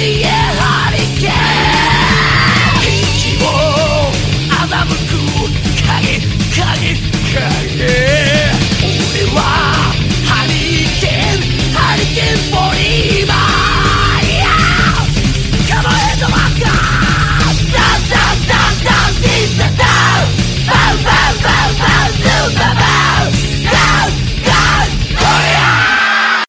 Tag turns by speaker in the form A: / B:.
A: Yeah.